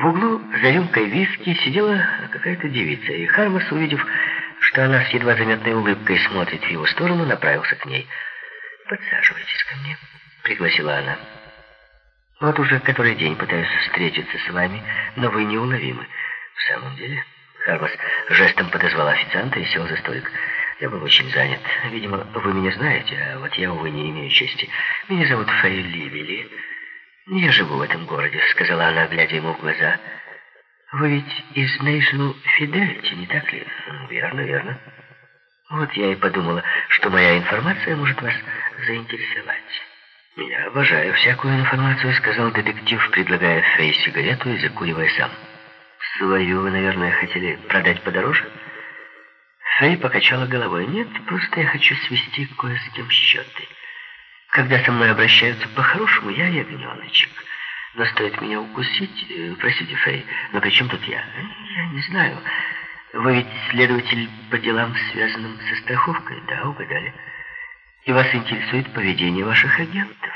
В углу за рюмкой виски сидела какая-то девица, и Хармас, увидев, что она с едва заметной улыбкой смотрит в его сторону, направился к ней. «Подсаживайтесь ко мне», — пригласила она. «Вот уже который день пытаюсь встретиться с вами, но вы неуловимы. В самом деле...» Хармас жестом подозвал официанта и сел за столик. «Я был очень занят. Видимо, вы меня знаете, а вот я, увы, не имею чести. Меня зовут Фэй Ливели. Я живу в этом городе», — сказала она, глядя ему в глаза. «Вы ведь из National Fidelity, не так ли?» «Верно, верно». «Вот я и подумала, что моя информация может вас заинтересовать». «Я обожаю всякую информацию», — сказал детектив, предлагая Фэй сигарету и закуривая сам. «Свою вы, наверное, хотели продать подороже?» Фэй покачала головой. «Нет, просто я хочу свести кое с кем счеты. Когда со мной обращаются по-хорошему, я ягненочек. Но стоит меня укусить... Э, простите, Фэй, но при чем тут я? Я не знаю. Вы ведь следователь по делам, связанным со страховкой, да, угадали?» И вас интересует поведение ваших агентов.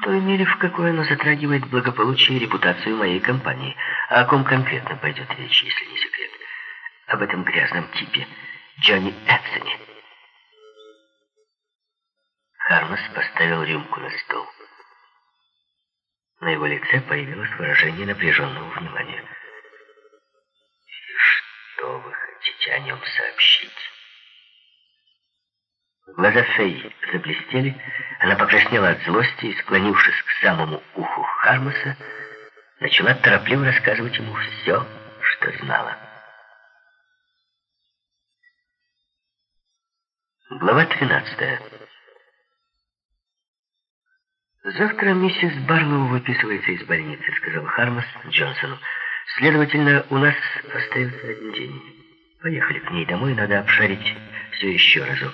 В той мере, в какой оно затрагивает благополучие и репутацию моей компании. А о ком конкретно пойдет речь, если не секрет? Об этом грязном типе Джонни Эпсоне. Хармас поставил рюмку на стол. На его лице появилось выражение напряженного внимания. «И что вы хотите о нем сообщить?» Глаза Феи заблестели, она покраснела от злости и, склонившись к самому уху Хармаса, начала торопливо рассказывать ему все, что знала. Глава 13 «Завтра миссис Барлоу выписывается из больницы», — сказал Хармас Джонсону. «Следовательно, у нас остается один день. Поехали к ней домой, надо обшарить все еще разок».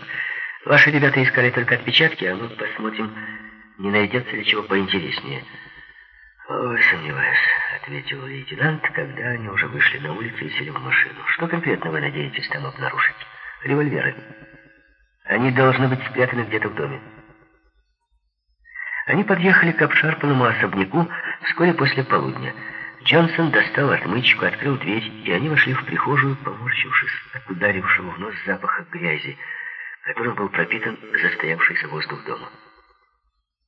Ваши ребята искали только отпечатки, а мы посмотрим, не найдется ли чего поинтереснее. «Ой, сомневаюсь», — ответил лейтенант, когда они уже вышли на улицу и сели в машину. «Что конкретно вы надеетесь там обнаружить?» «Револьверы. Они должны быть спрятаны где-то в доме». Они подъехали к обшарпанному особняку вскоре после полудня. Джонсон достал отмычку, открыл дверь, и они вошли в прихожую, поморщившись от ударившего в нос запаха грязи которым был пропитан застоявшийся воздух дома.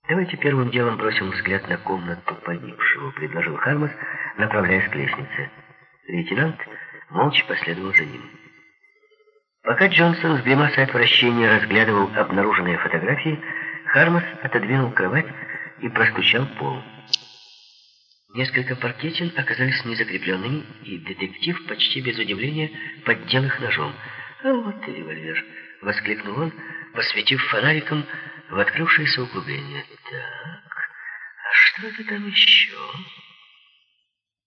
«Давайте первым делом бросим взгляд на комнату погибшего», — предложил Хармас, направляясь к лестнице. Лейтенант молча последовал за ним. Пока Джонсон с гримасой отвращения разглядывал обнаруженные фотографии, Хармас отодвинул кровать и простучал пол. Несколько паркетин оказались незакрепленными, и детектив почти без удивления поддел их ножом. «А вот и револьвер», — воскликнул он, посветив фонариком в открывшееся углубление. «Так, а что это там еще?»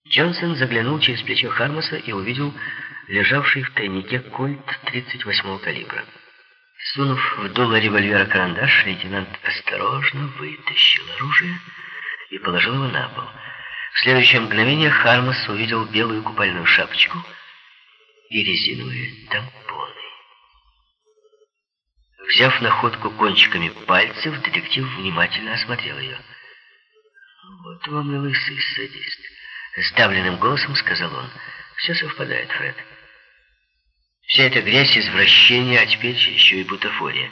Джонсон заглянул через плечо Хармаса и увидел лежавший в тайнике кольт 38-го калибра. Сунув в дуло револьвера карандаш, лейтенант осторожно вытащил оружие и положил его на пол. В следующее мгновение Хармас увидел белую купальную шапочку и резиновые тампоны. Взяв находку кончиками пальцев, детектив внимательно осмотрел ее. «Вот вам и лысый садист», — сдавленным голосом сказал он. «Все совпадает, Фред. Вся эта грязь, извращение, а теперь еще и бутафория.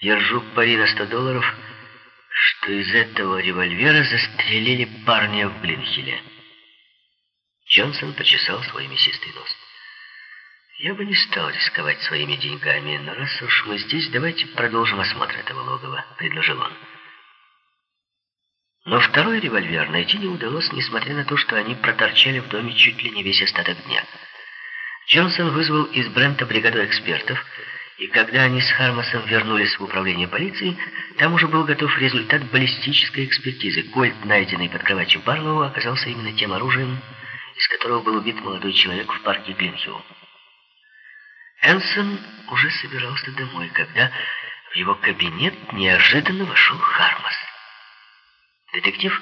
Держу пари на сто долларов, что из этого револьвера застрелили парня в Блинхеле». Джонсон почесал свой мясистый нос. Я бы не стал рисковать своими деньгами, но раз уж мы здесь, давайте продолжим осмотр этого логова, предложил он. Но второй револьвер найти не удалось, несмотря на то, что они проторчали в доме чуть ли не весь остаток дня. Джонсон вызвал из Брента бригаду экспертов, и когда они с Хармасом вернулись в управление полиции, там уже был готов результат баллистической экспертизы. Кольт, найденный под кроватью Барлоу, оказался именно тем оружием, из которого был убит молодой человек в парке Глинхилл. Энсон уже собирался домой, когда в его кабинет неожиданно вошел Хармас. Детектив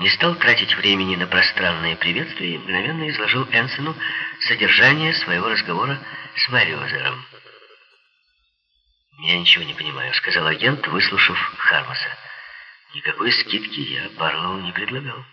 не стал тратить времени на пространное приветствие и мгновенно изложил Энсону содержание своего разговора с Мариозером. «Я ничего не понимаю», — сказал агент, выслушав Хармаса. «Никакой скидки я Барлоу не предлагал».